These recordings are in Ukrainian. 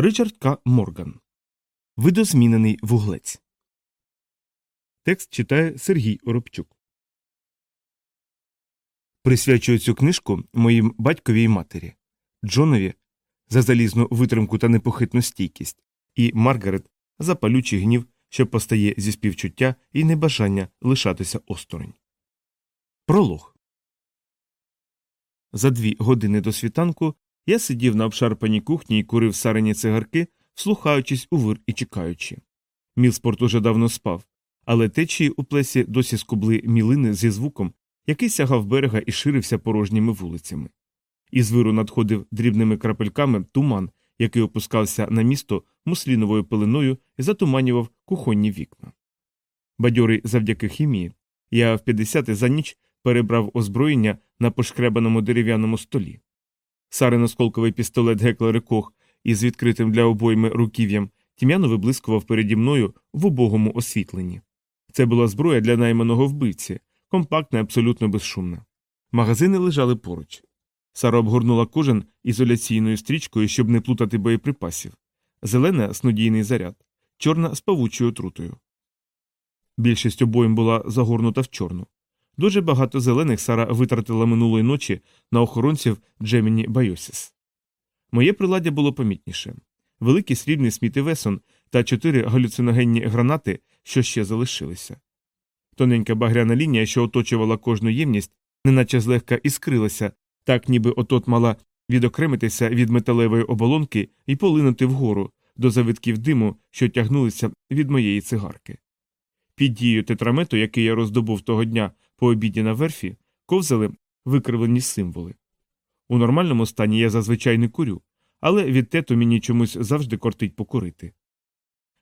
Ричард К. Морган. Видозмінений вуглець. Текст читає Сергій Оробчук. Присвячую цю книжку моїм батькові і матері, Джонові за залізну витримку та непохитну стійкість, і Маргарет за палючий гнів, що постає зі співчуття і небажання лишатися осторонь. Пролог За дві години до світанку я сидів на обшарпаній кухні і курив сарені цигарки, слухаючись у вир і чекаючи. Мілспорт уже давно спав, але течії у плесі досі скубли мілини зі звуком, який сягав берега і ширився порожніми вулицями. Із виру надходив дрібними крапельками туман, який опускався на місто мусліновою пеленою і затуманював кухонні вікна. Бадьорий завдяки хімії, я в 50 за ніч перебрав озброєння на пошкребаному дерев'яному столі. Сариносколковий пістолет Геклери Кох із відкритим для обойми руків'ям тім'яно виблискував переді мною в убогому освітленні. Це була зброя для найманого вбивці, компактна і абсолютно безшумна. Магазини лежали поруч. Сара обгорнула кожен ізоляційною стрічкою, щоб не плутати боєприпасів. Зелена снодійний заряд, чорна з павучою отрутою. Більшість обоїм була загорнута в чорну. Дуже багато зелених Сара витратила минулої ночі на охоронців Джеміні Байосіс. Моє приладдя було помітніше великий срібний Сміт Весон та чотири галюциногенні гранати, що ще залишилися. Тоненька багряна лінія, що оточувала кожну ємність, неначе злегка іскрилася, так ніби отот мала відокремитися від металевої оболонки і полинути вгору до завитків диму, що тягнулися від моєї цигарки. Під дією тетрамету, який я роздобув того дня по обіді на верфі, ковзали викривлені символи. У нормальному стані я зазвичай не курю, але від тету мені чомусь завжди кортить покурити.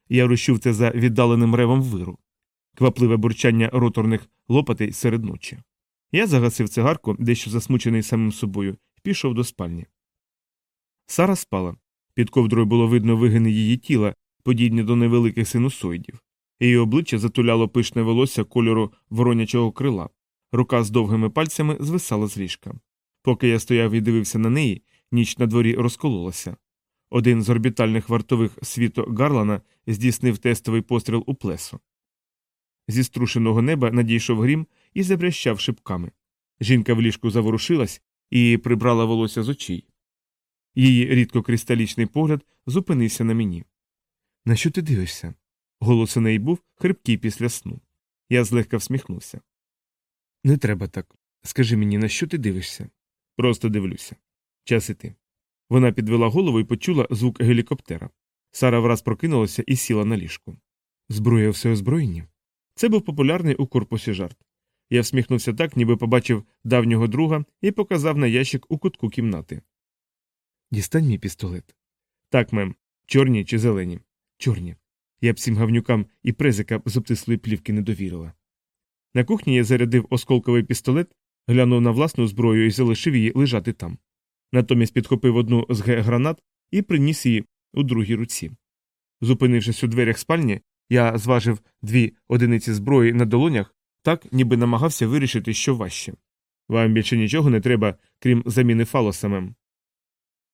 Я розчув це за віддаленим ревом виру, квапливе бурчання роторних лопатей серед ночі. Я загасив цигарку, дещо засмучений самим собою, пішов до спальні. Сара спала. Під ковдрою було видно вигини її тіла, подібні до невеликих синусоїдів. Її обличчя затуляло пишне волосся кольору воронячого крила, рука з довгими пальцями звисала з ліжка. Поки я стояв і дивився на неї, ніч на дворі розкололася. Один з орбітальних вартових світу Гарлана здійснив тестовий постріл у плесо. Зі струшеного неба надійшов грім і забрящав шипками. Жінка в ліжку заворушилась і прибрала волосся з очей. Її рідкокристалічний погляд зупинився на мені. На що ти дивишся? Голос у неї був хрипкий після сну. Я злегка всміхнувся. Не треба так. Скажи мені, на що ти дивишся? Просто дивлюся. Час іти. Вона підвела голову і почула звук гелікоптера. Сара враз прокинулася і сіла на ліжку. Зброя все озброєння. Це був популярний у корпусі жарт. Я всміхнувся так, ніби побачив давнього друга і показав на ящик у кутку кімнати. Дістань мій пістолет. Так, мем, чорні чи зелені? Чорні. Я б цим гавнюкам і презика з обтислої плівки не довірила. На кухні я зарядив осколковий пістолет, глянув на власну зброю і залишив її лежати там. Натомість підхопив одну з г-гранат і приніс її у другій руці. Зупинившись у дверях спальні, я зважив дві одиниці зброї на долонях, так ніби намагався вирішити, що важче. Вам більше нічого не треба, крім заміни фалосамем.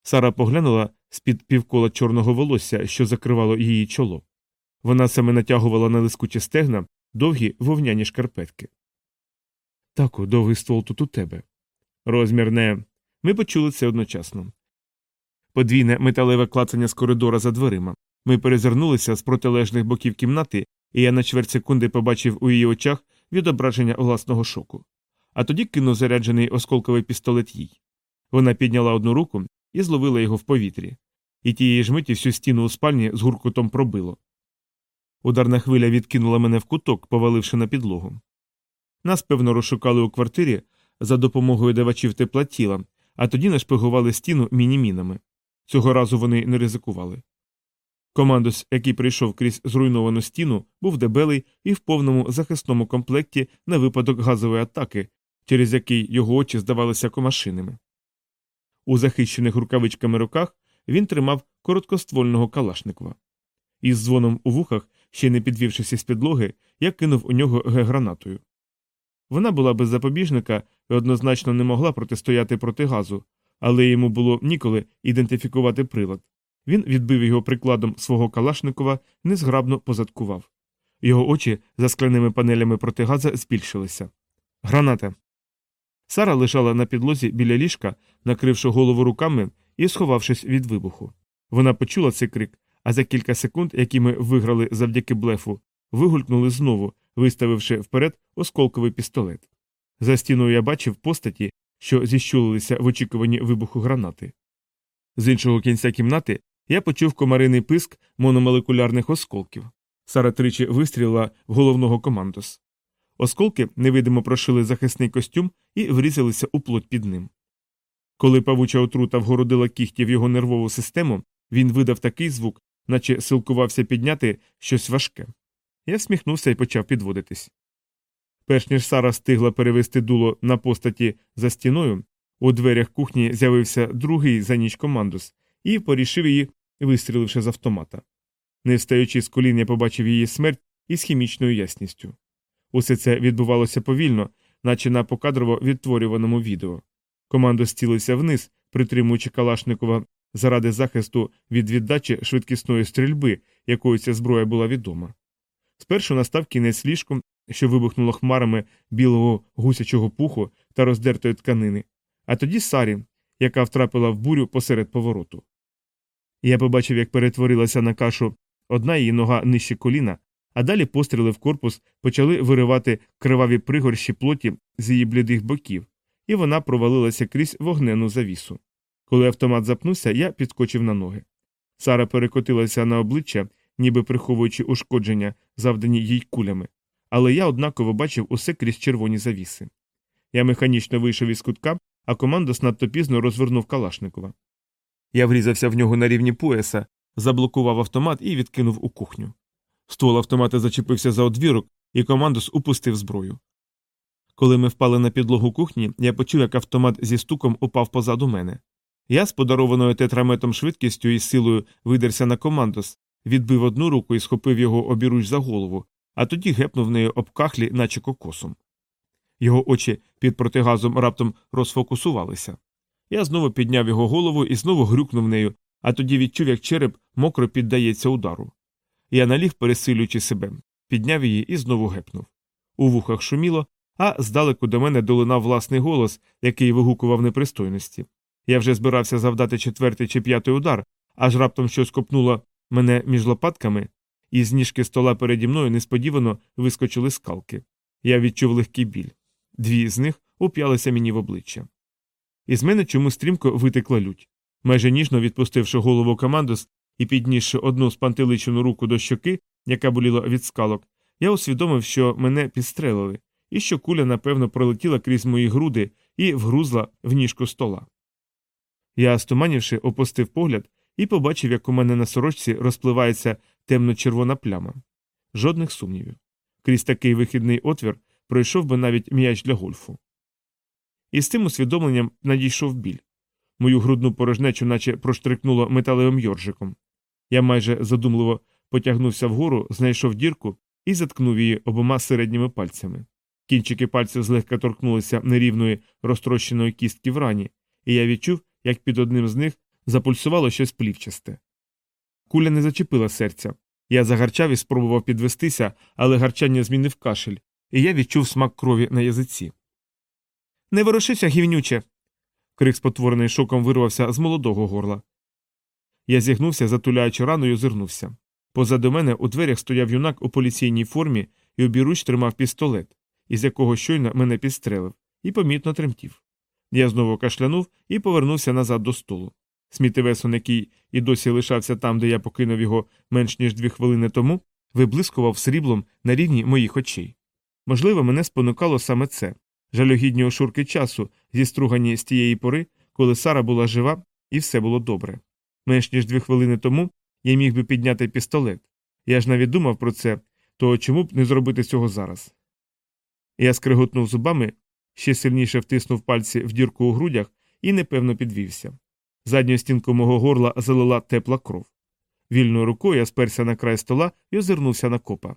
Сара поглянула з під півкола чорного волосся, що закривало її чоло. Вона саме натягувала на лискучі стегна довгі вовняні шкарпетки. Таку, довгий ствол тут у тебе. Розмір не. Ми почули це одночасно. Подвійне металеве клацання з коридора за дверима. Ми перезирнулися з протилежних боків кімнати, і я на чверть секунди побачив у її очах відображення власного шоку. А тоді кинув заряджений осколковий пістолет їй. Вона підняла одну руку і зловила його в повітрі, і тієї ж миті всю стіну у спальні з гуркутом пробило. Ударна хвиля відкинула мене в куток, поваливши на підлогу. Нас, певно, розшукали у квартирі за допомогою давачів тепла тіла, а тоді нашпигували стіну міні-мінами. Цього разу вони не ризикували. Командос, який прийшов крізь зруйновану стіну, був дебелий і в повному захисному комплекті на випадок газової атаки, через який його очі здавалися комашинами. У захищених рукавичками руках він тримав короткоствольного калашникова. Із дзвоном у вухах, ще не підвівшись із підлоги, я кинув у нього г-гранатою. Вона була без запобіжника і однозначно не могла протистояти проти газу, але йому було ніколи ідентифікувати прилад. Він відбив його прикладом свого Калашникова, незграбно позадкував. Його очі за скляними панелями протигаза збільшилися. Граната. Сара лежала на підлозі біля ліжка, накривши голову руками і сховавшись від вибуху. Вона почула цей крик, а за кілька секунд, які ми виграли завдяки блефу, вигулькнули знову, виставивши вперед осколковий пістолет. За стіною я бачив постаті, що зіщулилися в очікуванні вибуху гранати. З іншого кінця кімнати я почув комариний писк мономолекулярних осколків. Сара тричі вистрілила в головного командос. Осколки невидимо прошили захисний костюм і врізалися у плоть під ним. Коли павуча отрута вгородила кігті в його нервову систему, він видав такий звук, наче силкувався підняти щось важке. Я всміхнувся і почав підводитись. Перш ніж Сара встигла перевести дуло на постаті за стіною, у дверях кухні з'явився другий за ніч командос і порішив її, вистріливши з автомата. Не встаючи з колін, я побачив її смерть із хімічною ясністю. Усе це відбувалося повільно, наче на покадрово відтворюваному відео. Командо стілився вниз, притримуючи Калашникова заради захисту від віддачі швидкісної стрільби, якою ця зброя була відома. Спершу настав кінець ліжком, що вибухнуло хмарами білого гусячого пуху та роздертої тканини, а тоді Сарі, яка втрапила в бурю посеред повороту. Я побачив, як перетворилася на кашу одна її нога нижче коліна, а далі постріли в корпус почали виривати криваві пригорщі плоті з її блідих боків, і вона провалилася крізь вогнену завісу. Коли автомат запнувся, я підскочив на ноги. Сара перекотилася на обличчя, ніби приховуючи ушкодження, завдані їй кулями, але я однаково бачив усе крізь червоні завіси. Я механічно вийшов із кутка, а командос надто пізно розвернув Калашникова. Я врізався в нього на рівні пояса, заблокував автомат і відкинув у кухню. Ствол автомата зачепився за одвірок, і командос упустив зброю. Коли ми впали на підлогу кухні, я почув, як автомат зі стуком упав позаду мене. Я з подарованою тетраметом швидкістю і силою видерся на командос, відбив одну руку і схопив його обіруч за голову, а тоді гепнув нею об кахлі, наче кокосом. Його очі під протигазом раптом розфокусувалися. Я знову підняв його голову і знову грюкнув нею, а тоді відчув, як череп мокро піддається удару. Я наліг, пересилюючи себе, підняв її і знову гепнув. У вухах шуміло, а здалеку до мене долинав власний голос, який вигукував непристойності. Я вже збирався завдати четвертий чи п'ятий удар, аж раптом щось копнуло мене між лопатками, і з ніжки стола переді мною несподівано вискочили скалки. Я відчув легкий біль. Дві з них уп'ялися мені в обличчя. Із мене чомусь стрімко витекла лють. Майже ніжно відпустивши голову командос і піднісши одну спантеличену руку до щоки, яка боліла від скалок, я усвідомив, що мене підстрелили, і що куля, напевно, пролетіла крізь мої груди і вгрузла в ніжку стола. Я, стуманівши, опустив погляд і побачив, як у мене на сорочці розпливається темно-червона пляма. Жодних сумнівів. Крізь такий вихідний отвір пройшов би навіть м'яч для гольфу. І з тим усвідомленням надійшов біль. Мою грудну порожнечу, наче проштрикнуло металевим йоржиком. Я майже задумливо потягнувся вгору, знайшов дірку і заткнув її обома середніми пальцями. Кінчики пальців злегка торкнулися нерівної розтрощеної кістки в рані, і я відчув, як під одним з них запульсувало щось плівчасте. Куля не зачепила серця. Я загарчав і спробував підвестися, але гарчання змінив кашель, і я відчув смак крові на язиці. Не ворушися, гівнюче. Крик спотворений шоком вирвався з молодого горла. Я зігнувся, затуляючи рану і озирнувся. Позаду мене у дверях стояв юнак у поліційній формі і обіруч тримав пістолет, із якого щойно мене підстрелив, і помітно тремтів. Я знову кашлянув і повернувся назад до столу. Сміттєвесон, який і досі лишався там, де я покинув його менш ніж дві хвилини тому, виблискував сріблом на рівні моїх очей. Можливо, мене спонукало саме це жалюгідні ошурки часу, зістругані з тієї пори, коли Сара була жива і все було добре. Менш ніж дві хвилини тому я міг би підняти пістолет. Я ж навіть думав про це, то чому б не зробити цього зараз? Я скриготнув зубами, ще сильніше втиснув пальці в дірку у грудях і непевно підвівся. Задню стінку мого горла залила тепла кров. Вільною рукою я сперся на край стола і озирнувся на копа.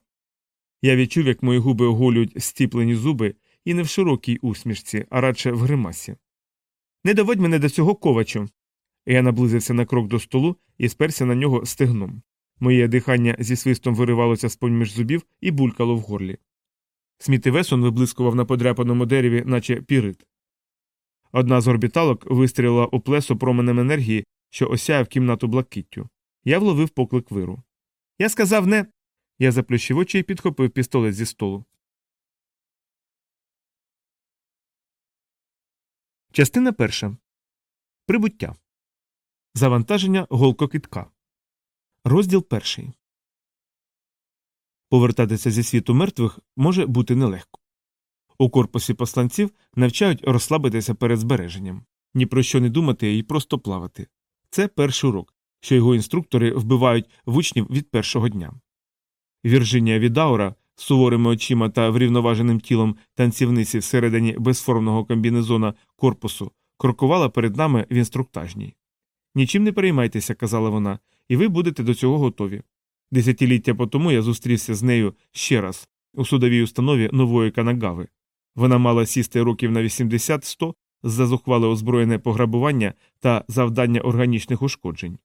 Я відчув, як мої губи оголюють стіплені зуби і не в широкій усмішці, а радше в гримасі. Не доводь мене до цього ковачу. Я наблизився на крок до столу і сперся на нього стегном. Моє дихання зі свистом виривалося з поміж зубів і булькало в горлі. Сміт і Весон виблискував на подряпаному дереві, наче пірит. Одна з орбіталок вистрілила у плесо променем енергії, що осяяв кімнату блакиттю. Я вловив поклик виру. Я сказав не. Я заплющив очі і підхопив пістолет зі столу. Частина перша. Прибуття. Завантаження голкокитка. Розділ перший. Повертатися зі світу мертвих може бути нелегко. У корпусі посланців навчають розслабитися перед збереженням, ні про що не думати і просто плавати. Це перший урок, що його інструктори вбивають в учнів від першого дня. Віржинія Відаура з суворими очима та врівноваженим тілом танцівниці всередині безформного комбінезона корпусу крокувала перед нами в інструктажній. Нічим не переймайтеся, казала вона, і ви будете до цього готові. Десятиліття по тому я зустрівся з нею ще раз у судовій установі нової Канагави. Вона мала сісти років на 80-100 за зухвале озброєне пограбування та завдання органічних ушкоджень.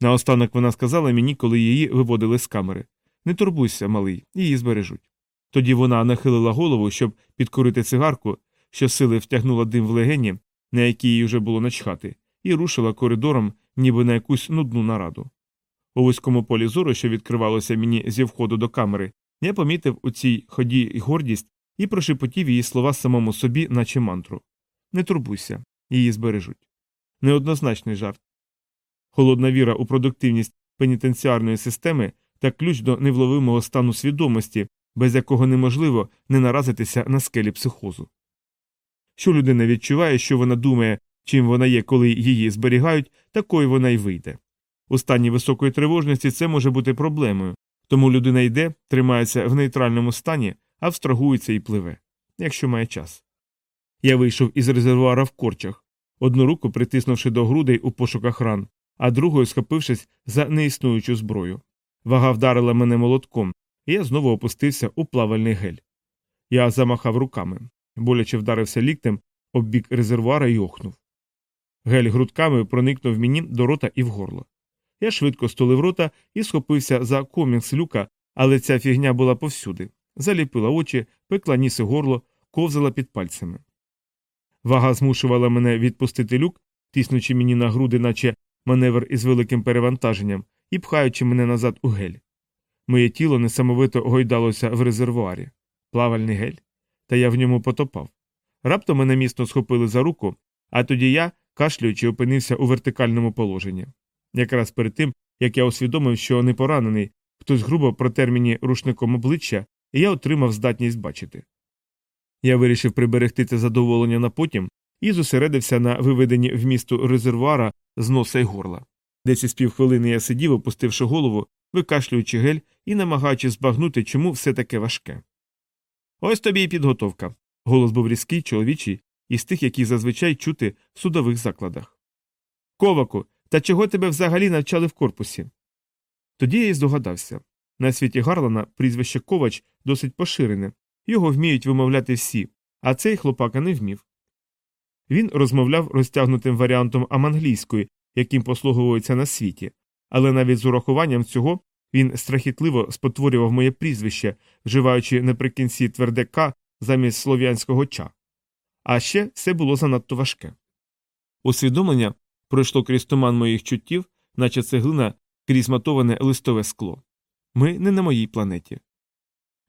Наостанок вона сказала мені, коли її виводили з камери Не турбуйся, малий, її збережуть. Тоді вона нахилила голову, щоб підкурити цигарку, що сили втягнула дим в легені, на якій їй вже було начхати, і рушила коридором, ніби на якусь нудну нараду. У вузькому полі зору, що відкривалося мені зі входу до камери, я помітив у цій ході гордість і прошепотів її слова самому собі, наче мантру. Не турбуйся, її збережуть. Неоднозначний жарт. Холодна віра у продуктивність пенітенціарної системи та ключ до невловимого стану свідомості, без якого неможливо не наразитися на скелі психозу. Що людина відчуває, що вона думає, чим вона є, коли її зберігають, такою вона й вийде. У стані високої тривожності це може бути проблемою, тому людина йде, тримається в нейтральному стані, абстрагується і пливе, якщо має час. Я вийшов із резервуара в корчах, одну руку притиснувши до грудей у пошуках ран, а другою схопившись за неіснуючу зброю. Вага вдарила мене молотком, і я знову опустився у плавальний гель. Я замахав руками, боляче вдарився ліктем об бік резервуара і охнув. Гель грудками проникнув мені до рота і в горло. Я швидко стулив рота і схопився за комікс люка, але ця фігня була повсюди. Заліпила очі, пекла ніс і горло, ковзала під пальцями. Вага змушувала мене відпустити люк, тиснучи мені на груди, наче маневр із великим перевантаженням, і пхаючи мене назад у гель. Моє тіло несамовито гойдалося в резервуарі. Плавальний гель. Та я в ньому потопав. Раптом мене міцно схопили за руку, а тоді я, кашлюючи, опинився у вертикальному положенні. Якраз перед тим, як я усвідомив, що не поранений, хтось грубо протер мені рушником обличчя, і я отримав здатність бачити. Я вирішив приберегти це задоволення на потім і зосередився на виведенні в місто резервуара з носа й горла. Десь із півхвилини я сидів, опустивши голову, викашлюючи гель і намагаючись збагнути, чому все таке важке. Ось тобі і підготовка. Голос був різкий, чоловічий, із тих, які зазвичай чути в судових закладах. Коваку, та чого тебе взагалі навчали в корпусі? Тоді я й здогадався. На світі Гарлана прізвище Ковач досить поширене, його вміють вимовляти всі, а цей хлопака не вмів. Він розмовляв розтягнутим варіантом аманглійської, яким послуговується на світі, але навіть з урахуванням цього він страхітливо спотворював моє прізвище, вживаючи наприкінці тверде К замість слов'янського ча. А ще все було занадто важке. Усвідомлення пройшло крізь туман моїх чуттів, наче цеглина крізь матоване листове скло. Ми не на моїй планеті.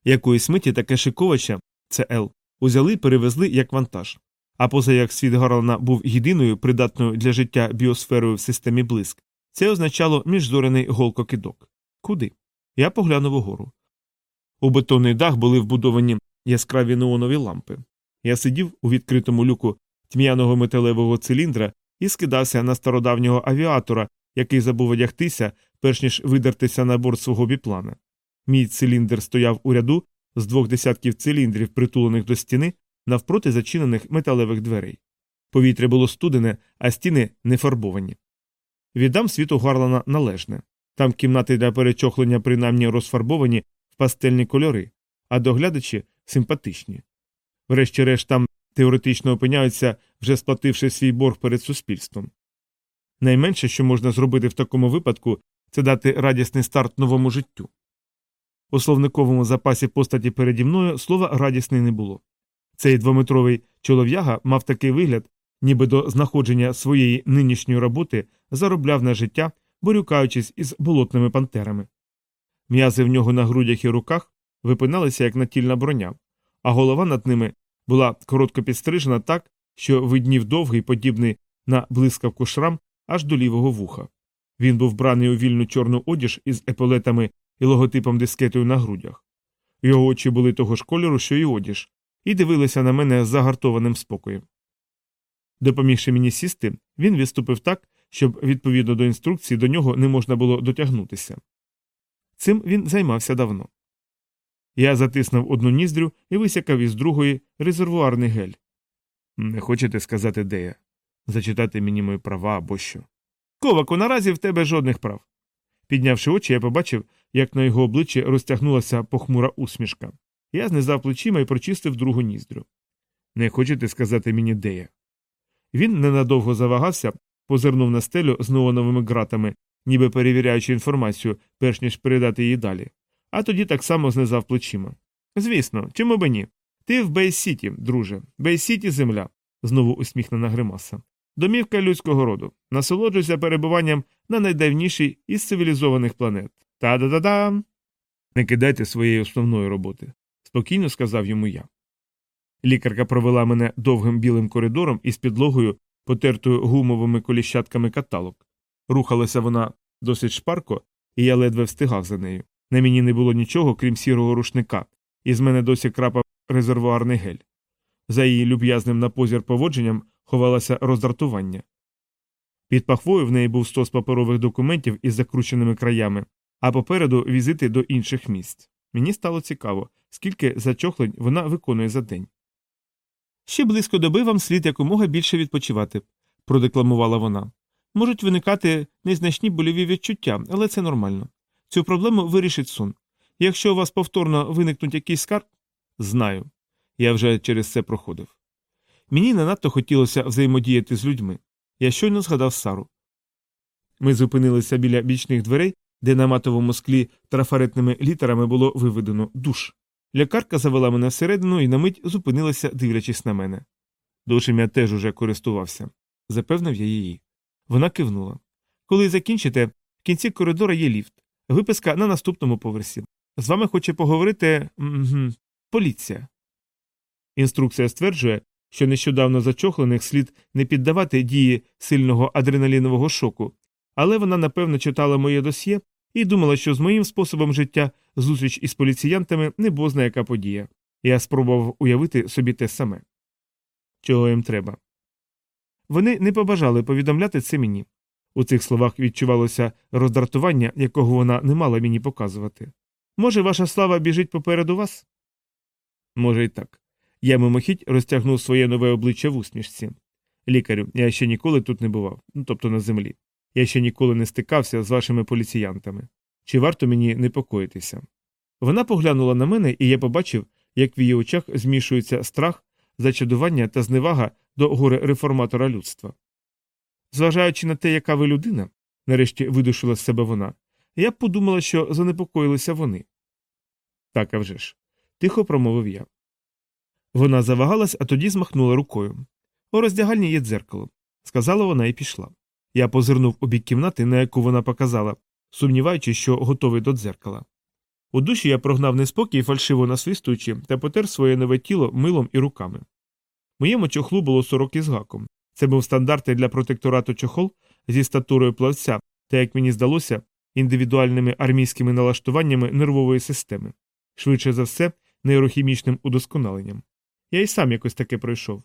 Якоїсь миті таке шиковача, це Л, узяли і перевезли як вантаж. А поза як світ Гарлана був єдиною придатною для життя біосферою в системі блиск, це означало міжзорений голкокидок. Куди? Я поглянув угору. У бетонний дах були вбудовані яскраві неонові лампи. Я сидів у відкритому люку тьмяного металевого циліндра і скидався на стародавнього авіатора, який забув одягтися, перш ніж видертися на борт свого біплана. Мій циліндр стояв у ряду з двох десятків циліндрів, притулених до стіни, навпроти зачинених металевих дверей. Повітря було студене, а стіни не фарбовані. Віддам світу Гарлана належне. Там кімнати для перечохлення принаймні розфарбовані в пастельні кольори, а доглядачі симпатичні. Врешті-решт там теоретично опиняються, вже сплативши свій борг перед суспільством. Найменше, що можна зробити в такому випадку, це дати радісний старт новому життю. У словниковому запасі постаті переді мною слова радісний не було. Цей двометровий чолов'яга мав такий вигляд, ніби до знаходження своєї нинішньої роботи заробляв на життя, борюкаючись із болотними пантерами. М'язи в нього на грудях і руках випиналися як натільна броня, а голова над ними була коротко підстрижена так, що виднів довгий, подібний на блискавку шрам аж до лівого вуха. Він був браний у вільну чорну одіж із еполетами і логотипом дискетою на грудях. Його очі були того ж кольору, що й одіж, і дивилися на мене з загартованим спокоєм. Допомігши мені сісти, він відступив так, щоб відповідно до інструкції до нього не можна було дотягнутися. Цим він займався давно. Я затиснув одну ніздрю і висякав із другої резервуарний гель. Не хочете сказати, де я? Зачитати мені мої права або що. Коваку, наразі в тебе жодних прав. Піднявши очі, я побачив, як на його обличчі розтягнулася похмура усмішка. Я знизав плечима і прочистив другу ніздрю. Не хочете сказати мені, де я? Він ненадовго завагався, позирнув на стелю з новими ґратами, ніби перевіряючи інформацію, перш ніж передати її далі, а тоді так само знизав плечима. Звісно, чому б ні? Ти в Бей-Сіті, друже, Бей-Сіті земля, знову усміхнена гримаса. Домівка людського роду. Насолоджуйся перебуванням на найдавнішій із цивілізованих планет. Та-да-да-дам! Не кидайте своєї основної роботи, спокійно сказав йому я. Лікарка провела мене довгим білим коридором із підлогою, потертою гумовими коліщатками каталок. Рухалася вона досить шпарко, і я ледве встигав за нею. На мені не було нічого, крім сірого рушника, і з мене досі крапав резервуарний гель. За її люб'язним на позір поводженням ховалося роздратування. Під пахвою в неї був стос паперових документів із закрученими краями, а попереду візити до інших місць. Мені стало цікаво, скільки зачохлень вона виконує за день. Ще близько доби вам слід якомога більше відпочивати, продекламувала вона. Можуть виникати незначні больові відчуття, але це нормально. Цю проблему вирішить сон. Якщо у вас повторно виникнуть якісь скарб, знаю. Я вже через це проходив. Мені не надто хотілося взаємодіяти з людьми. Я щойно згадав Сару. Ми зупинилися біля бічних дверей, де на матовому склі трафаретними літерами було виведено душ. Лякарка завела мене всередину і на мить зупинилася, дивлячись на мене. Душем я теж уже користувався, запевнив я її. Вона кивнула. Коли закінчите, в кінці коридора є ліфт, виписка на наступному поверсі. З вами хоче поговорити м поліція. Інструкція стверджує, що нещодавно зачохлених слід не піддавати дії сильного адреналінового шоку, але вона напевно читала моє досьє і думала, що з моїм способом життя зустріч із поліціянтами не бозна яка подія. Я спробував уявити собі те саме. Чого їм треба? Вони не побажали повідомляти це мені. У цих словах відчувалося роздратування, якого вона не мала мені показувати. Може, ваша слава біжить попереду вас? Може, і так. Я мимохідь розтягнув своє нове обличчя в усмішці. Лікарю, я ще ніколи тут не бував, ну тобто на землі. Я ще ніколи не стикався з вашими поліціянтами. Чи варто мені непокоїтися? Вона поглянула на мене, і я побачив, як в її очах змішується страх, зачадування та зневага до горе реформатора людства. Зважаючи на те, яка ви людина, нарешті видушила з себе вона, я б подумала, що занепокоїлися вони. Так, а вже ж. тихо промовив я. Вона завагалась, а тоді змахнула рукою. У роздягальні є дзеркало, сказала вона і пішла. Я позирнув у бік кімнати, на яку вона показала, сумніваючись, що готовий до дзеркала. У душі я прогнав неспокій, фальшиво насвистуючи, та потер своє нове тіло милом і руками. Моєму чохлу було 40 із гаком. Це був стандартний для протекторату чохол зі статурою плавця та, як мені здалося, індивідуальними армійськими налаштуваннями нервової системи, швидше за все, нейрохімічним удосконаленням. Я й сам якось таке пройшов.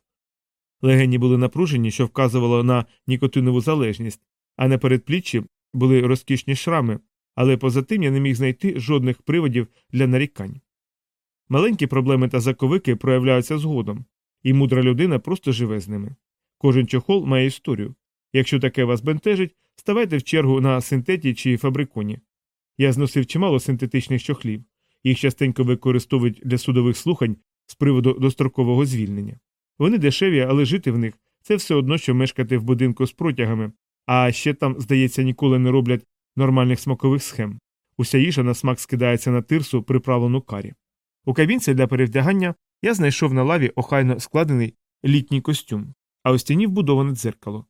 Легені були напружені, що вказувало на нікотинову залежність, а на передпліччі були розкішні шрами, але поза тим я не міг знайти жодних приводів для нарікань. Маленькі проблеми та заковики проявляються згодом, і мудра людина просто живе з ними. Кожен чохол має історію. Якщо таке вас бентежить, ставайте в чергу на синтеті чи фабриконі. Я зносив чимало синтетичних чохлів, їх частенько використовують для судових слухань з приводу дострокового звільнення. Вони дешеві, але жити в них це все одно, що мешкати в будинку з протягами А ще там, здається, ніколи не роблять нормальних смакових схем. Уся їжа на смак скидається на тирсу, приправлену карі. У кабінці для перевдягання я знайшов на лаві охайно складений літній костюм, а у стіні вбудоване дзеркало.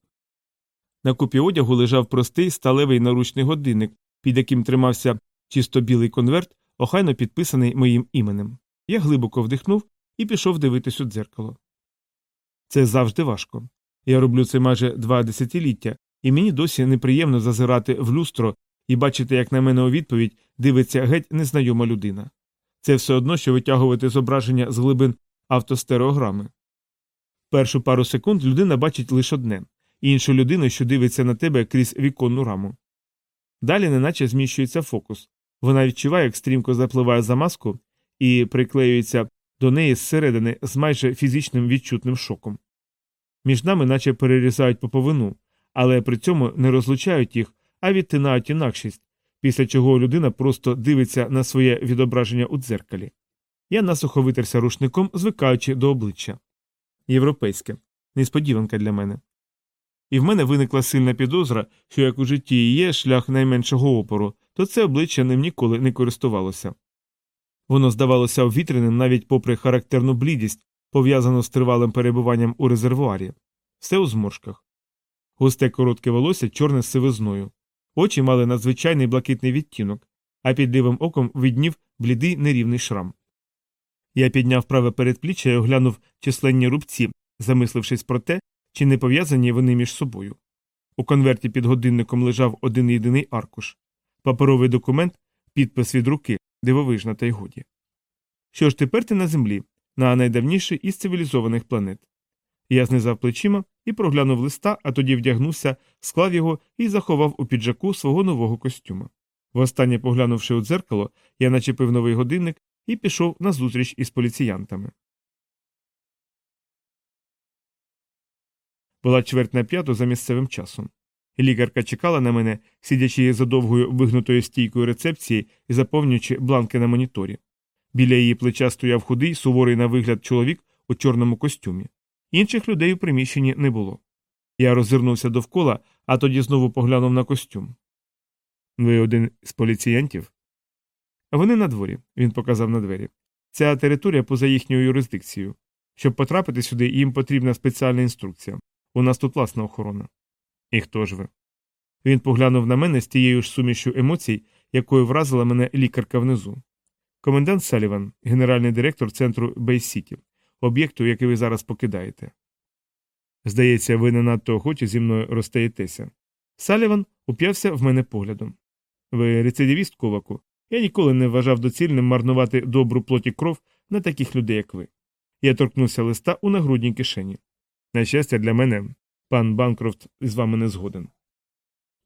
На купі одягу лежав простий сталевий наручний годинник, під яким тримався чисто білий конверт, охайно підписаний моїм іменем. Я глибоко вдихнув і пішов дивитись у дзеркало. Це завжди важко. Я роблю це майже два десятиліття, і мені досі неприємно зазирати в люстро і бачити, як на мене у відповідь дивиться геть незнайома людина. Це все одно, що витягувати зображення з глибин автостереограми. Першу пару секунд людина бачить лише одне іншу людину, що дивиться на тебе крізь віконну раму. Далі неначе зміщується фокус. Вона відчуває, як стрімко запливає за маску і приклеюється до неї зсередини з майже фізичним відчутним шоком. Між нами наче перерізають поповину, але при цьому не розлучають їх, а відтинають інакшість, після чого людина просто дивиться на своє відображення у дзеркалі. Я насухо витерся рушником, звикаючи до обличчя. Європейське, несподіванка для мене. І в мене виникла сильна підозра, що як у житті є шлях найменшого опору, то це обличчя ним ніколи не користувалося. Воно здавалося обвітреним навіть попри характерну блідість, пов'язану з тривалим перебуванням у резервуарі, все у зморшках. Густе коротке волосся чорне з сивизною. Очі мали надзвичайний блакитний відтінок, а під лівим оком виднів блідий нерівний шрам. Я підняв праве передпліччя і оглянув численні рубці, замислившись про те, чи не пов'язані вони між собою. У конверті під годинником лежав один єдиний аркуш, паперовий документ, підпис від руки, дивовижна та й годі. Що ж тепер ти на землі, на найдавніший із цивілізованих планет. Я знизав плечима і проглянув листа, а тоді вдягнувся, склав його і заховав у піджаку свого нового костюма. Востаннє поглянувши у дзеркало, я начепив новий годинник і пішов на зустріч із поліціянтами. Була чверть на п'яту за місцевим часом. Лікарка чекала на мене, сидячи за довгою вигнутою стійкою рецепції і заповнюючи бланки на моніторі. Біля її плеча стояв худий, суворий на вигляд чоловік у чорному костюмі. Інших людей у приміщенні не було. Я роззирнувся довкола, а тоді знову поглянув на костюм. Ви один з поліціянтів? Вони на дворі, він показав на двері. Ця територія поза їхньою юрисдикцією. Щоб потрапити сюди, їм потрібна спеціальна інструкція. У нас тут власна охорона. І хто ж ви? Він поглянув на мене з тією ж сумішю емоцій, якою вразила мене лікарка внизу. Комендант Саліван, генеральний директор центру Бей-Сіті, об'єкту, який ви зараз покидаєте. Здається, ви не надто охоче зі мною розстаєтеся. Саліван уп'явся в мене поглядом. Ви рецидивіст, Ковачу. Я ніколи не вважав доцільним марнувати добру плоть і кров на таких людей, як ви. Я торкнувся листа у нагрудній кишені. На щастя, для мене, пан Банкрофт з вами не згоден.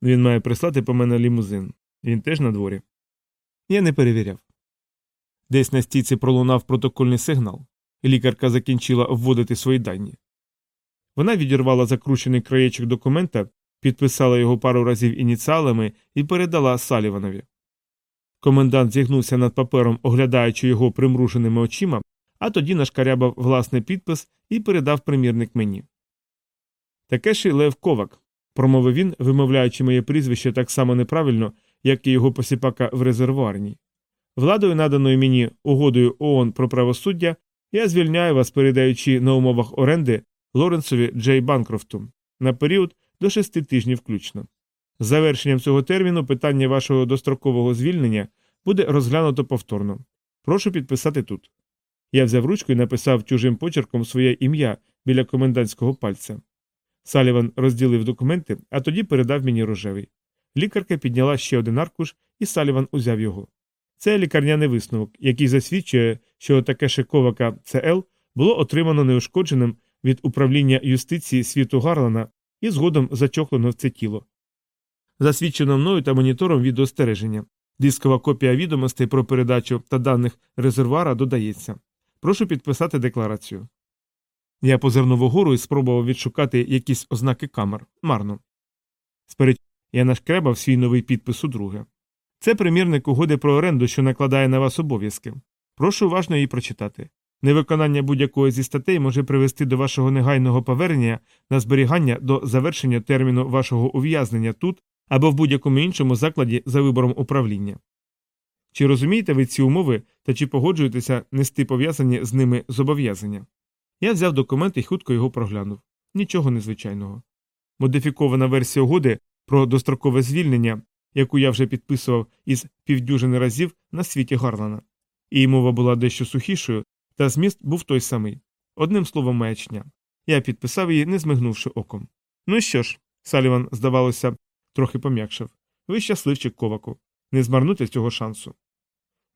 Він має прислати по мене лімузин. Він теж на дворі. Я не перевіряв. Десь на стійці пролунав протокольний сигнал, лікарка закінчила вводити свої дані. Вона відірвала закручений краєчок документа, підписала його пару разів ініціалами і передала Саліванові. Комендант зігнувся над папером, оглядаючи його примруженими очима, а тоді нашкарябав власний підпис і передав примірник мені. Такеші Лев Ковак, промовив він, вимовляючи моє прізвище так само неправильно, як і його посіпака в резервуарній. Владою, наданою мені угодою ООН про правосуддя, я звільняю вас, передаючи на умовах оренди Лоренсові Джей Банкрофту на період до шести тижнів включно. З завершенням цього терміну питання вашого дострокового звільнення буде розглянуто повторно. Прошу підписати тут. Я взяв ручку і написав чужим почерком своє ім'я біля комендантського пальця. Саліван розділив документи, а тоді передав мені рожевий. Лікарка підняла ще один аркуш, і Саліван узяв його. Це лікарняний висновок, який засвідчує, що таке шиковака ЦЛ було отримано неушкодженим від управління юстиції світу Гарлана і згодом зачохлено в це тіло. Засвідчено мною та монітором відеостереження. Дискова копія відомостей про передачу та даних резервуара додається. Прошу підписати декларацію. Я позирнув угору і спробував відшукати якісь ознаки камер. Марно. Спереч я нашкребав свій новий підпис у друге. Це примірник угоди про оренду, що накладає на вас обов'язки. Прошу уважно її прочитати. Невиконання будь-якої зі статей може привести до вашого негайного повернення на зберігання до завершення терміну вашого ув'язнення тут або в будь-якому іншому закладі за вибором управління. Чи розумієте ви ці умови та чи погоджуєтеся нести пов'язані з ними зобов'язання? Я взяв документ і хутко його проглянув. Нічого незвичайного. Модифікована версія угоди про дострокове звільнення, яку я вже підписував із півдюжини разів на світі Гарлана. Її мова була дещо сухішою, та зміст був той самий. Одним словом, маячня. Я підписав її, не змигнувши оком. Ну що ж, Саліван, здавалося, трохи пом'якшив. Ви щасливчик коваку. Не змарнуйте цього шансу.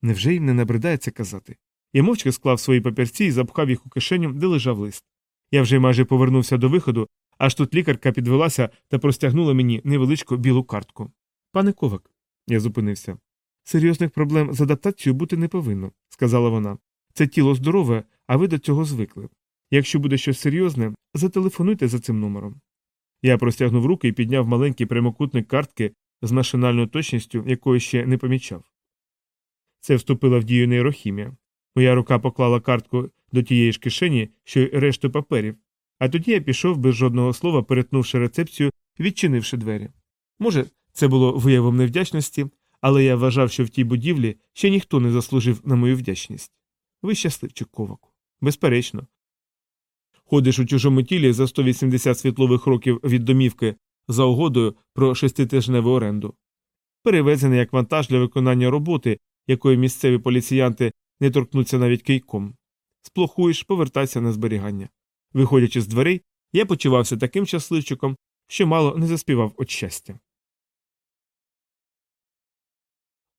Невже їм не набридає це казати? Я мовчки склав свої папірці і запхав їх у кишеню, де лежав лист. Я вже майже повернувся до виходу, аж тут лікарка підвелася та простягнула мені невеличку білу картку. Пане ковак, я зупинився. Серйозних проблем з адаптацією бути не повинно, сказала вона. Це тіло здорове, а ви до цього звикли. Якщо буде щось серйозне, зателефонуйте за цим номером. Я простягнув руки і підняв маленький прямокутник картки з машинальною точністю, якої ще не помічав. Це вступила в дію нейрохімія. Моя рука поклала картку до тієї ж кишені, що й решту паперів, а тоді я пішов без жодного слова, перетнувши рецепцію, відчинивши двері. Може, це було виявом невдячності, але я вважав, що в тій будівлі ще ніхто не заслужив на мою вдячність. Ви щасливчик коваку. Безперечно. Ходиш у чужому тілі за 180 світлових років від домівки за угодою про шеститижневу оренду. Перевезений як вантаж для виконання роботи, якої місцеві поліціянти не торкнуться навіть кийком. Сплохуєш, повертайся на зберігання. Виходячи з дверей, я почувався таким щасливчиком, що мало не заспівав від щастя.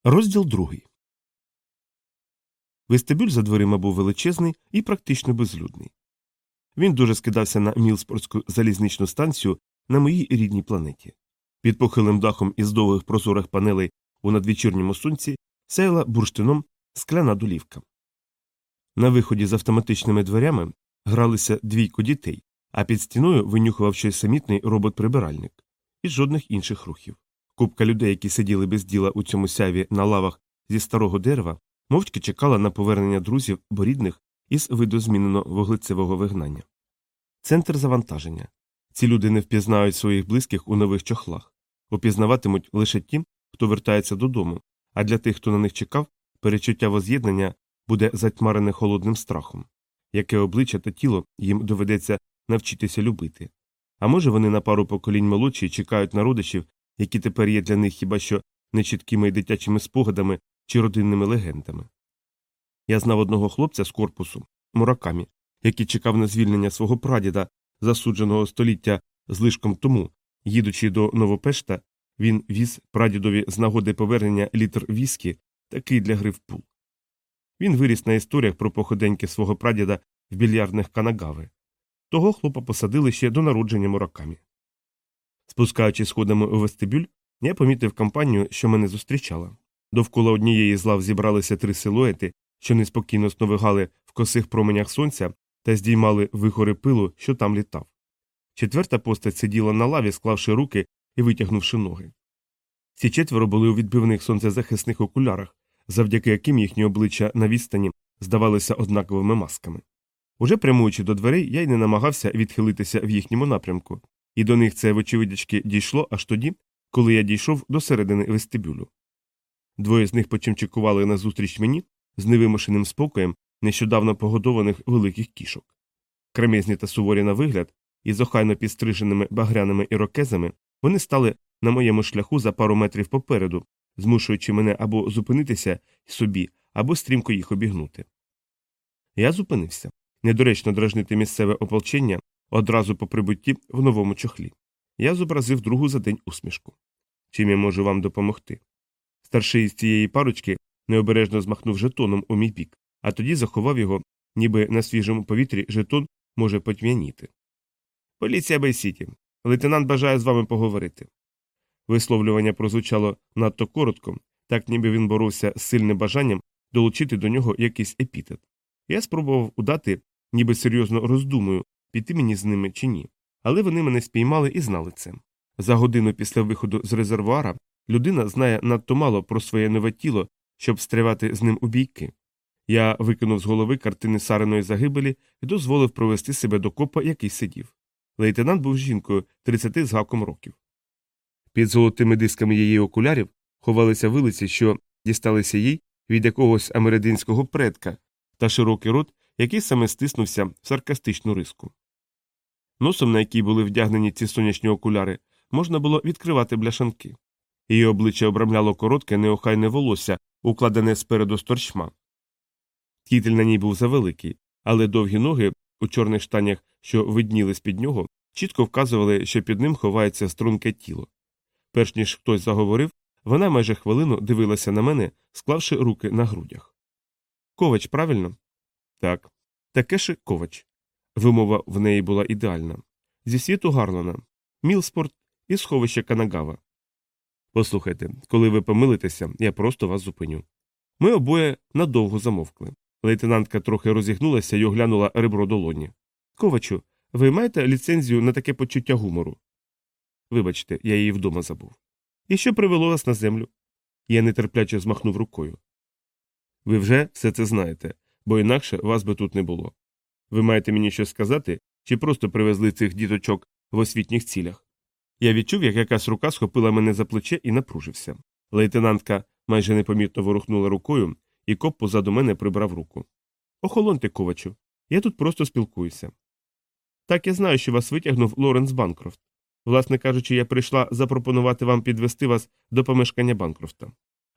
Розділ другий. Вестибюль за дверима був величезний і практично безлюдний. Він дуже скидався на Мілспорську залізничну станцію на моїй рідній планеті. Під похилим дахом із довгих прозорих панелей у надвечірньому сонці сяяла бурштином скляна долівка. На виході з автоматичними дверями гралися двійко дітей, а під стіною винюхував щось самітний робот-прибиральник і жодних інших рухів. Купка людей, які сиділи без діла у цьому сяві на лавах зі старого дерева, мовчки чекала на повернення друзів борідних із видозмінено вуглецевого вигнання. Центр завантаження. Ці люди не впізнають своїх близьких у нових чохлах, опізнаватимуть лише ті, хто вертається додому, а для тих, хто на них чекав, перечуття воз'єднання буде затьмарене холодним страхом, яке обличчя та тіло їм доведеться навчитися любити. А може, вони на пару поколінь молодші чекають на родичів, які тепер є для них хіба що нечіткими дитячими спогадами чи родинними легендами. Я знав одного хлопця з корпусу, муракамі, який чекав на звільнення свого прадіда, засудженого століття злишком тому, їдучи до Новопешта, він віз прадідові з нагоди повернення літр віскі, такий для гри в пул. Він виріс на історіях про походеньки свого прадіда в більярдних канагави. Того хлопа посадили ще до народження муракамі. Спускаючись сходами у вестибюль, я помітив компанію, що мене зустрічала. Довкола однієї з лав зібралися три силуети, що неспокійно сновигали в косих променях сонця та здіймали вихори пилу, що там літав. Четверта постать сиділа на лаві, склавши руки і витягнувши ноги. Ці четверо були у відбивних сонцезахисних окулярах, завдяки яким їхні обличчя на відстані здавалися однаковими масками. Уже прямуючи до дверей, я й не намагався відхилитися в їхньому напрямку, і до них це, вочевидячки, дійшло аж тоді, коли я дійшов до середини вестибюлю. Двоє з них почимчикували назустріч мені з невимушеним спокоєм нещодавно погодованих великих кішок. Кремезні та суворі на вигляд, із охайно підстриженими багряними ірокезами, вони стали на моєму шляху за пару метрів попереду, змушуючи мене або зупинитися собі, або стрімко їх обігнути. Я зупинився. Недоречно дражнити місцеве ополчення одразу по прибутті в новому чохлі. Я зобразив другу за день усмішку. Чим я можу вам допомогти? Старший з цієї парочки необережно змахнув жетоном у мій бік, а тоді заховав його, ніби на свіжому повітрі жетон може потьмяніти. Поліція Бейсіті. Лейтенант бажає з вами поговорити. Висловлювання прозвучало надто коротко, так ніби він боровся з сильним бажанням долучити до нього якийсь епітет. Я спробував удати, ніби серйозно роздумую, піти мені з ними чи ні, але вони мене спіймали і знали це. За годину після виходу з резервуара людина знає надто мало про своє нове тіло, щоб стривати з ним у бійки. Я викинув з голови картини Сариної загибелі і дозволив провести себе до копа, який сидів. Лейтенант був жінкою 30 з гаком років. Під золотими дисками її окулярів ховалися вилиці, що дісталися їй від якогось америдинського предка, та широкий рот, який саме стиснувся в саркастичну риску. Носом, на який були вдягнені ці сонячні окуляри, можна було відкривати бляшанки. Її обличчя обрамляло коротке, неохайне волосся, укладене спереду з торчма. На ній був завеликий, але довгі ноги у чорних штанях, що видніли з під нього, чітко вказували, що під ним ховається струнке тіло. Перш ніж хтось заговорив, вона майже хвилину дивилася на мене, склавши руки на грудях. Ковач, правильно? Так. Такеши ковач. Вимова в неї була ідеальна. Зі світу Гарлана, Мілспорт і сховище Канагава. Послухайте, коли ви помилитеся, я просто вас зупиню. Ми обоє надовго замовкли. Лейтенантка трохи розігнулася і оглянула ребро долоні. Ковачу, ви маєте ліцензію на таке почуття гумору? Вибачте, я її вдома забув. І що привело вас на землю? Я нетерпляче змахнув рукою. Ви вже все це знаєте, бо інакше вас би тут не було. Ви маєте мені щось сказати, чи просто привезли цих діточок в освітніх цілях? Я відчув, як якась рука схопила мене за плече і напружився. Лейтенантка майже непомітно ворухнула рукою, і коп позаду мене прибрав руку. Охолоньте, ковачу, я тут просто спілкуюся. Так я знаю, що вас витягнув Лоренс Банкрофт. Власне кажучи, я прийшла запропонувати вам підвести вас до помешкання Банкрофта.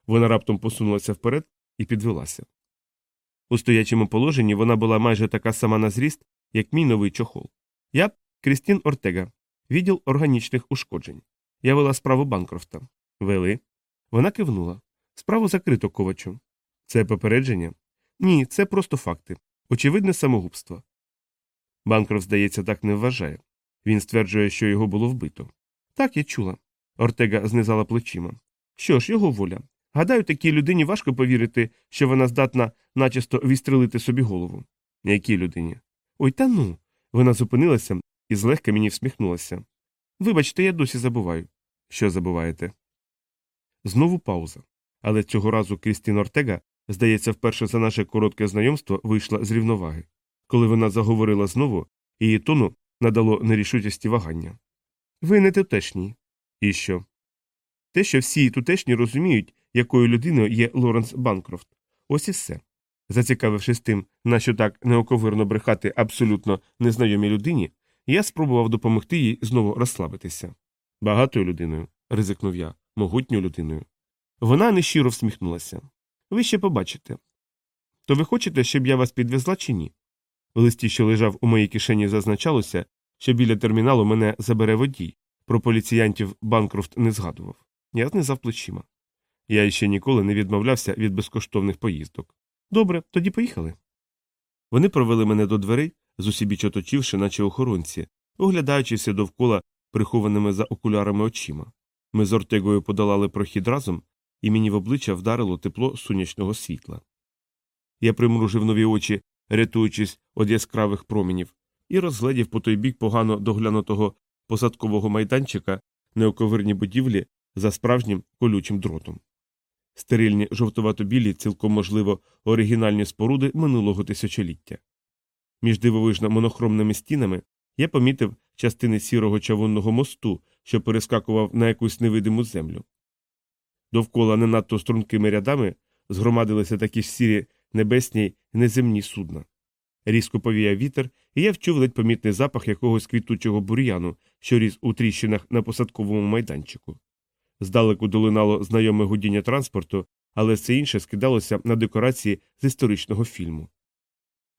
Вона раптом посунулася вперед і підвелася. У стоячому положенні вона була майже така сама на зріст, як мій новий чохол. Я Крістін Ортега, відділ органічних ушкоджень. Я вела справу Банкрофта. Вели. Вона кивнула. Справу закрито ковачу. Це попередження? Ні, це просто факти. Очевидне самогубство. Банкрофт, здається, так не вважає. Він стверджує, що його було вбито. Так, я чула. Ортега знизала плечима. Що ж, його воля. Гадаю, такій людині важко повірити, що вона здатна начисто відстрелити собі голову. Якій людині? Ой, та ну. Вона зупинилася і злегка мені всміхнулася. Вибачте, я досі забуваю. Що забуваєте? Знову пауза. Але цього разу Крістін Ортега, здається, вперше за наше коротке знайомство вийшла з рівноваги. Коли вона заговорила знову, її тону надало нерішучості вагання. Ви не тутешній. І що? Те, що всі тутешні розуміють, якою людиною є Лоренс Банкрофт. Ось і все. Зацікавившись тим, на що так неоковирно брехати абсолютно незнайомій людині, я спробував допомогти їй знову розслабитися. Багатою людиною, ризикнув я, могутньою людиною. Вона нещиро всміхнулася. Ви ще побачите. То ви хочете, щоб я вас підвезла чи ні? В листі, що лежав у моїй кишені, зазначалося, що біля терміналу мене забере водій. Про поліціянтів Банкрофт не згадував. Я знизав плечима. Я ще ніколи не відмовлявся від безкоштовних поїздок. Добре, тоді поїхали. Вони провели мене до дверей, зусібіч оточивши, наче охоронці, оглядаючися довкола прихованими за окулярами очима. Ми з Ортегою подолали прохід разом, і мені в обличчя вдарило тепло сонячного світла. Я примружив нові очі, рятуючись від яскравих промінів, і розгледів по той бік погано доглянутого посадкового майданчика неоковирні будівлі за справжнім колючим дротом. Стерильні жовтувато-білі, цілком можливо, оригінальні споруди минулого тисячоліття. Між дивовижно монохромними стінами я помітив частини сірого чавунного мосту, що перескакував на якусь невидиму землю. Довкола не надто стрункими рядами згромадилися такі ж сірі небесні й неземні судна. Різко повіяв вітер, і я вчув ледь помітний запах якогось квітучого бур'яну, що ріс у тріщинах на посадковому майданчику. Здалеку долинало знайоме гудіння транспорту, але все інше скидалося на декорації з історичного фільму.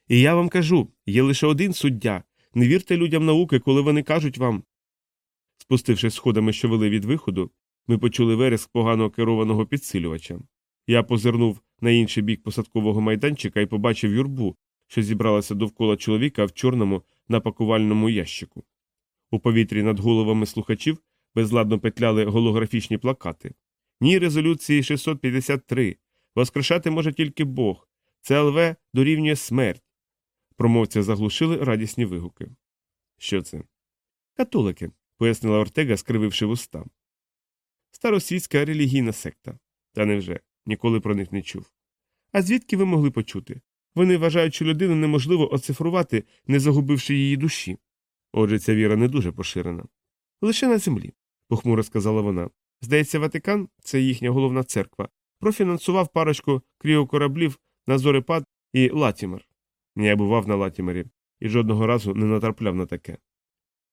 І я вам кажу є лише один суддя. Не вірте людям науки, коли вони кажуть вам. Спустившись сходами, що вели від виходу, ми почули вереск погано керованого підсилювача. Я позирнув на інший бік посадкового майданчика і побачив юрбу, що зібралася довкола чоловіка в чорному напакувальному ящику. У повітрі над головами слухачів безладно петляли голографічні плакати. Ні резолюції 653. Воскрешати може тільки Бог. ЦЛВ дорівнює смерть. Промовця заглушили радісні вигуки. Що це? Католики, пояснила Ортега, скрививши вуста. Старосвітська релігійна секта. Та невже? Ніколи про них не чув. А звідки ви могли почути? Вони вважають, що людину неможливо оцифрувати, не загубивши її душі. Отже, ця віра не дуже поширена. Лише на землі, похмуро сказала вона. Здається, Ватикан, це їхня головна церква, профінансував парочку кріокораблів на Зорепад і Латімер. Я бував на Латімері і жодного разу не натрапляв на таке.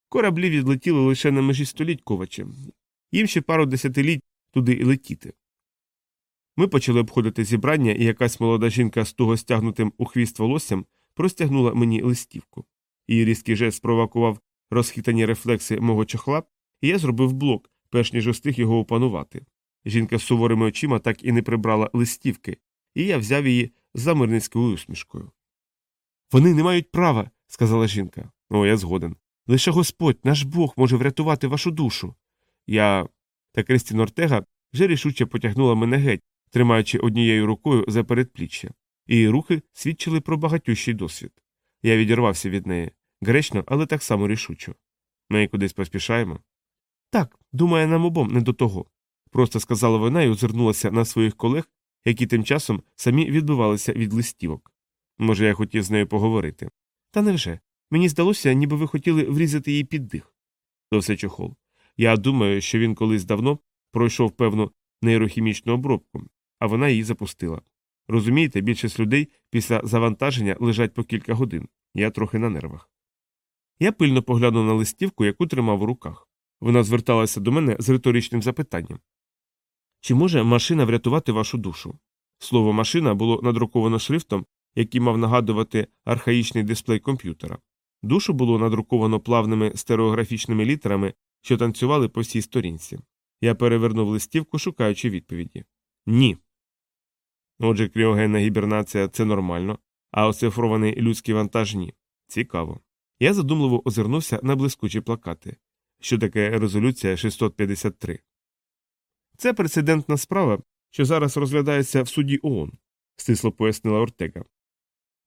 Кораблі відлетіли лише на межі століть Ковачу. Їм ще пару десятиліть туди і летіти. Ми почали обходити зібрання, і якась молода жінка з туго стягнутим у хвіст волоссям простягнула мені листівку. Її різкий жест спровокував розхитані рефлекси мого чохла, і я зробив блок, перш ніж устиг його опанувати. Жінка з суворими очима так і не прибрала листівки, і я взяв її за мирницькою усмішкою. Вони не мають права, сказала жінка. О, я згоден. Лише Господь, наш Бог, може врятувати вашу душу. Я. Та Кристін Ортега вже рішуче потягнула мене геть, тримаючи однією рукою за передпліччя. Її рухи свідчили про багатющий досвід. Я відірвався від неї гречно, але так само рішучо. Ми кудись поспішаємо. Так, думаю, нам обом не до того, просто сказала вона і озирнулася на своїх колег, які тим часом самі відбивалися від листівок. Може, я хотів з нею поговорити. Та невже? Мені здалося, ніби ви хотіли врізати їй під дих. Досить чохол. Я думаю, що він колись давно пройшов певну нейрохімічну обробку, а вона її запустила. Розумієте, більшість людей після завантаження лежать по кілька годин. Я трохи на нервах. Я пильно поглянув на листівку, яку тримав у руках. Вона зверталася до мене з риторичним запитанням Чи може машина врятувати вашу душу? Слово машина було надруковано шрифтом, який мав нагадувати архаїчний дисплей комп'ютера. Душу було надруковано плавними стереографічними літерами, що танцювали по всій сторінці. Я перевернув листівку, шукаючи відповіді. Ні. Отже, кріогенна гібернація це нормально, а оцифрований людський вантаж ні. Цікаво. Я задумливо озирнувся на блискучі плакати. Що таке резолюція 653? Це прецедентна справа, що зараз розглядається в суді ООН, стисло пояснила Ортега.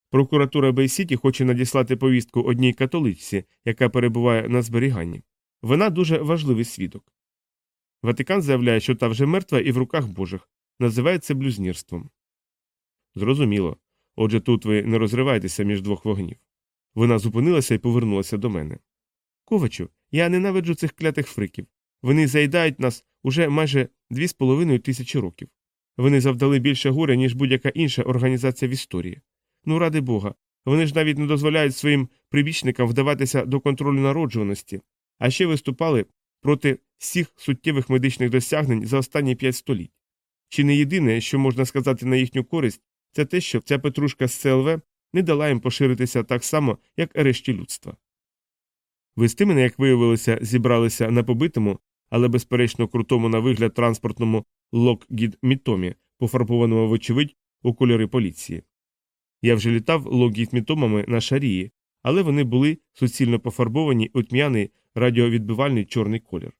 Прокуратура Бейсіті хоче надіслати повістку одній католичці, яка перебуває на зберіганні. Вона дуже важливий свідок. Ватикан заявляє, що та вже мертва і в руках Божих, називає це блюзнірством. Зрозуміло. Отже, тут ви не розриваєтеся між двох вогнів. Вона зупинилася і повернулася до мене. Ковачу, я ненавиджу цих клятих фриків. Вони заїдають нас уже майже дві з половиною тисячі років. Вони завдали більше горя, ніж будь-яка інша організація в історії. Ну, ради Бога, вони ж навіть не дозволяють своїм прибічникам вдаватися до контролю народжуваності, а ще виступали проти всіх суттєвих медичних досягнень за останні п'ять століть. Чи не єдине, що можна сказати на їхню користь, це те, що ця петрушка з ЦЛВ не дала їм поширитися так само, як решті людства. З тими, як виявилося, зібралися на побитому, але безперечно крутому на вигляд транспортному Локгід Мітомі, пофарбованому, вочевидь, у кольори поліції. Я вже літав Локгід Мітомами на шарії, але вони були суцільно пофарбовані у тьмяний радіовідбивальний чорний колір.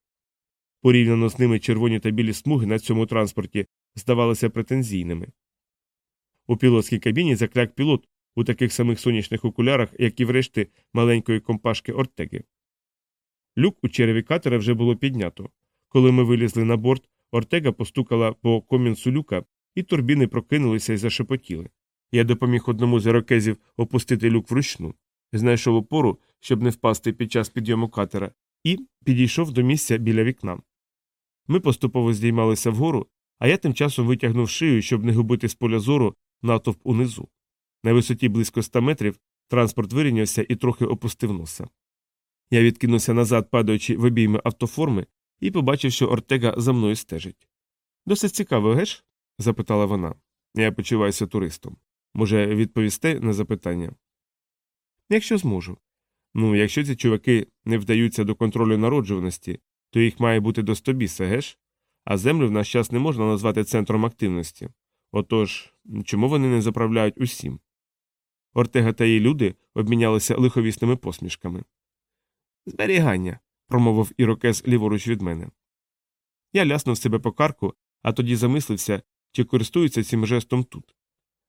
Порівняно з ними червоні та білі смуги на цьому транспорті здавалися претензійними. У пілотській кабіні закляк пілот у таких самих сонячних окулярах, як і врешті маленької компашки Ортеги. Люк у череві катера вже було піднято. Коли ми вилізли на борт, Ортега постукала по комінсу люка, і турбіни прокинулися і зашепотіли. Я допоміг одному з ірокезів опустити люк вручну, знайшов опору, щоб не впасти під час підйому катера, і підійшов до місця біля вікна. Ми поступово здіймалися вгору, а я тим часом витягнув шию, щоб не губити з поля зору натовп унизу. На висоті близько ста метрів транспорт вирівнявся і трохи опустив носа. Я відкинувся назад, падаючи в обійми автоформи, і побачив, що Ортега за мною стежить. Досить цікаво, геш? запитала вона. Я почуваюся туристом. Може, відповісти на запитання? Якщо зможу. Ну, якщо ці чуваки не вдаються до контролю народжуваності, то їх має бути до стобіса, геш? А землю в наш час не можна назвати центром активності. Отож, чому вони не заправляють усім? Ортега та її люди обмінялися лиховісними посмішками. Зберігання, промовив ірокез ліворуч від мене. Я ляснув себе по карку, а тоді замислився, чи користуються цим жестом тут.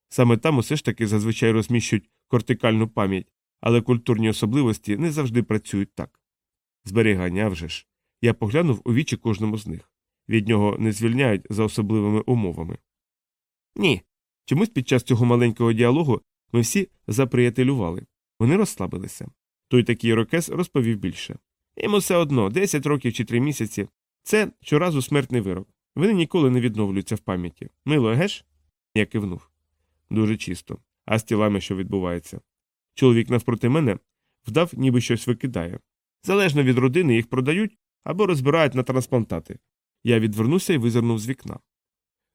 Саме там усе ж таки зазвичай розміщують кортикальну пам'ять, але культурні особливості не завжди працюють так. Зберігання вже ж. Я поглянув у вічі кожному з них. Від нього не звільняють за особливими умовами. Ні. Чомусь під час цього маленького діалогу ми всі заприятелювали. Вони розслабилися. Той такий рокес розповів більше. Йому все одно 10 років чи 3 місяці. Це щоразу смертний вирок. Вони ніколи не відновлюються в пам'яті. Мило, геш? Я кивнув. Дуже чисто. А з тілами що відбувається? Чоловік навпроти мене вдав, ніби щось викидає. Залежно від родини їх продають або розбирають на трансплантати. Я відвернувся і визирнув з вікна.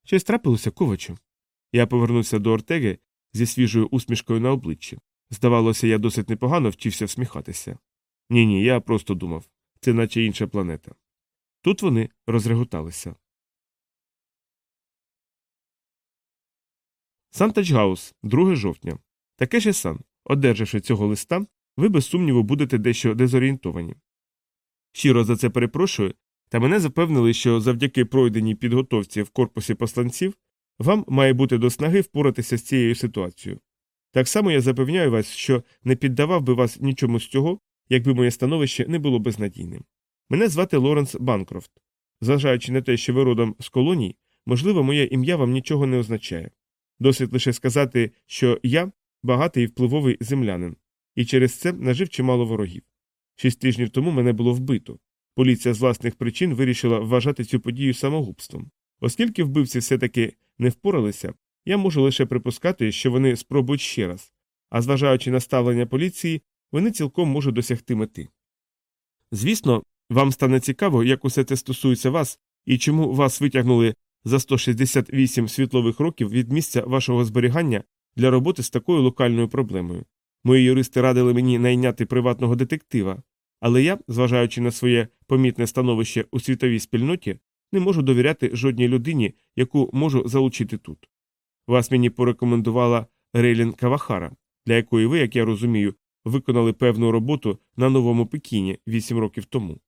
Щось трапилося, ковачу. Я повернувся до Ортеги зі свіжою усмішкою на обличчі. Здавалося, я досить непогано вчився всміхатися. Ні, ні, я просто думав це наче інша планета. Тут вони розреготалися. Сантачгаус, 2 жовтня. Таке ж сан. Одержавши цього листа, ви без сумніву будете дещо дезорієнтовані. Щиро за це перепрошую, та мене запевнили, що завдяки пройденій підготовці в корпусі посланців вам має бути до снаги впоратися з цією ситуацією. Так само я запевняю вас, що не піддавав би вас нічому з цього, якби моє становище не було безнадійним. Мене звати Лоренс Банкрофт. Зважаючи на те, що ви родом з колоній, можливо, моє ім'я вам нічого не означає. Досить лише сказати, що я багатий і впливовий землянин, і через це нажив чимало ворогів. Шість тижнів тому мене було вбито. Поліція з власних причин вирішила вважати цю подію самогубством. Оскільки вбивці все таки не впоралися, я можу лише припускати, що вони спробують ще раз, а зважаючи на ставлення поліції, вони цілком можуть досягти мети. Звісно, вам стане цікаво, як усе це стосується вас і чому вас витягнули за 168 світлових років від місця вашого зберігання для роботи з такою локальною проблемою. Мої юристи радили мені найняти приватного детектива, але я, зважаючи на своє помітне становище у світовій спільноті, не можу довіряти жодній людині, яку можу залучити тут. Вас мені порекомендувала Рейлін Кавахара, для якої ви, як я розумію, виконали певну роботу на новому Пекіні 8 років тому.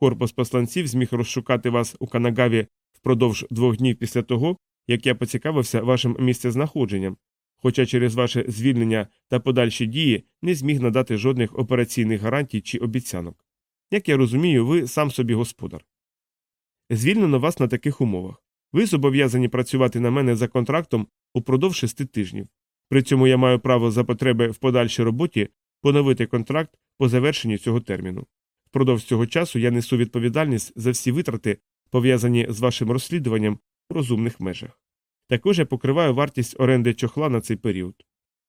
Корпус посланців зміг розшукати вас у Канагаві впродовж двох днів після того, як я поцікавився вашим місцезнаходженням, хоча через ваше звільнення та подальші дії не зміг надати жодних операційних гарантій чи обіцянок. Як я розумію, ви сам собі господар. Звільнено вас на таких умовах. Ви зобов'язані працювати на мене за контрактом упродовж шести тижнів. При цьому я маю право за потреби в подальшій роботі поновити контракт по завершенню цього терміну. Впродовж цього часу я несу відповідальність за всі витрати, пов'язані з вашим розслідуванням у розумних межах. Також я покриваю вартість оренди чохла на цей період.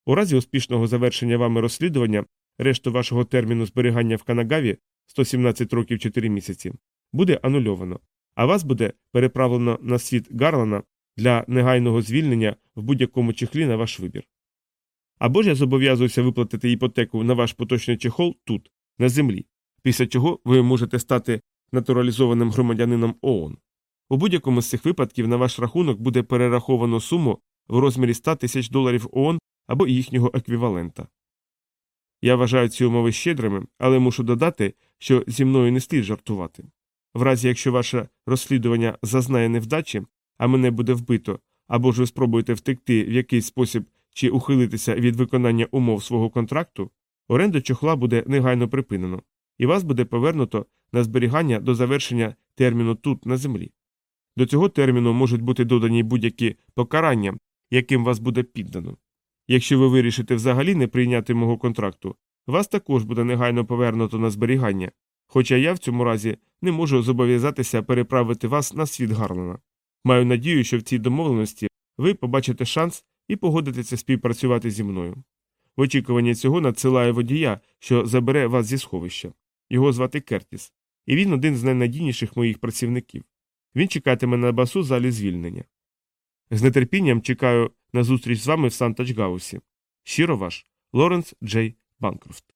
У разі успішного завершення вами розслідування, решту вашого терміну зберігання в Канагаві 117 років 4 місяці, буде анульовано, а вас буде переправлено на світ Гарлана для негайного звільнення в будь-якому чехлі на ваш вибір. Або ж я зобов'язуюся виплатити іпотеку на ваш поточний чехол тут, на землі, після чого ви можете стати натуралізованим громадянином ООН. У будь-якому з цих випадків на ваш рахунок буде перераховано суму в розмірі 100 тисяч доларів ООН або їхнього еквівалента. Я вважаю ці умови щедрими, але мушу додати, що зі мною не слід жартувати. В разі якщо ваше розслідування зазнає невдачі, а мене буде вбито, або ж ви спробуєте втекти в якийсь спосіб чи ухилитися від виконання умов свого контракту, оренда чохла буде негайно припинено, і вас буде повернуто на зберігання до завершення терміну тут, на землі. До цього терміну можуть бути додані будь-які покарання, яким вас буде піддано. Якщо ви вирішите взагалі не прийняти мого контракту, вас також буде негайно повернуто на зберігання, хоча я в цьому разі не можу зобов'язатися переправити вас на світ Гарлена. Маю надію, що в цій домовленості ви побачите шанс і погодитеся співпрацювати зі мною. В очікуванні цього надсилаю водія, що забере вас зі сховища. Його звати Кертіс, і він один з найнадійніших моїх працівників. Він чекатиме на басу залі звільнення. З нетерпінням чекаю на зустріч з вами в Сантачгаусі. Щиро ваш Лоренс Джей Банкрофт.